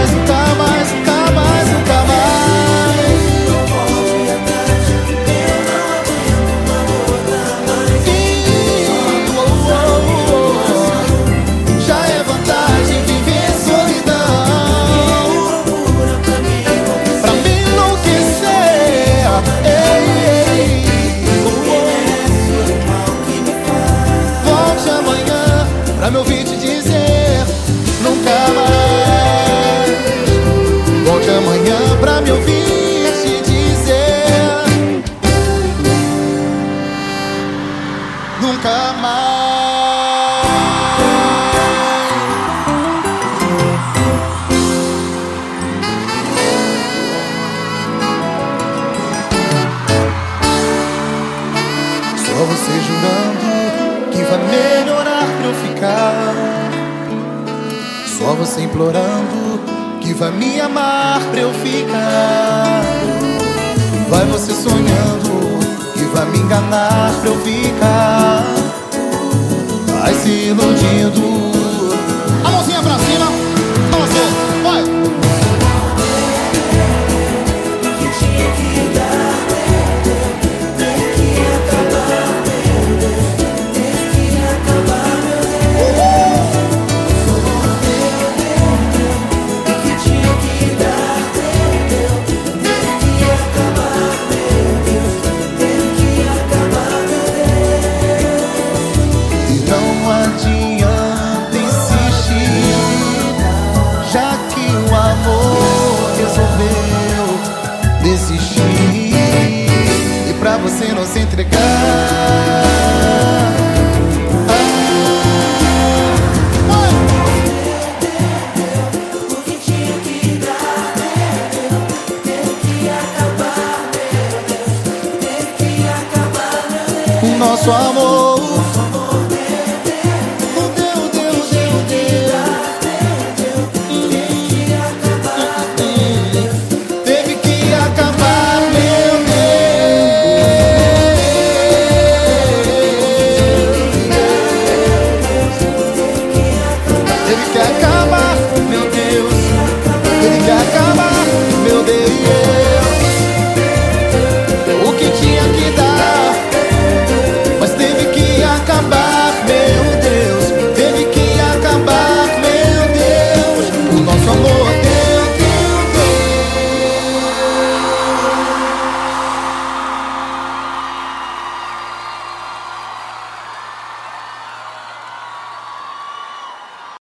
Mais, nunca mais, nunca mais, nunca mais. Ih, oh, oh, oh. Já é vantagem viver solidão pra me enlouquecer ei, ei. Volte amanhã Pra me ouvir você jurando que vai melhorar pra eu ficar. Só você implorando que vai me amar pra eu ficar. Vai você sonhando que vai me enganar pra eu ficar. Vai se iludindo o nosso amor.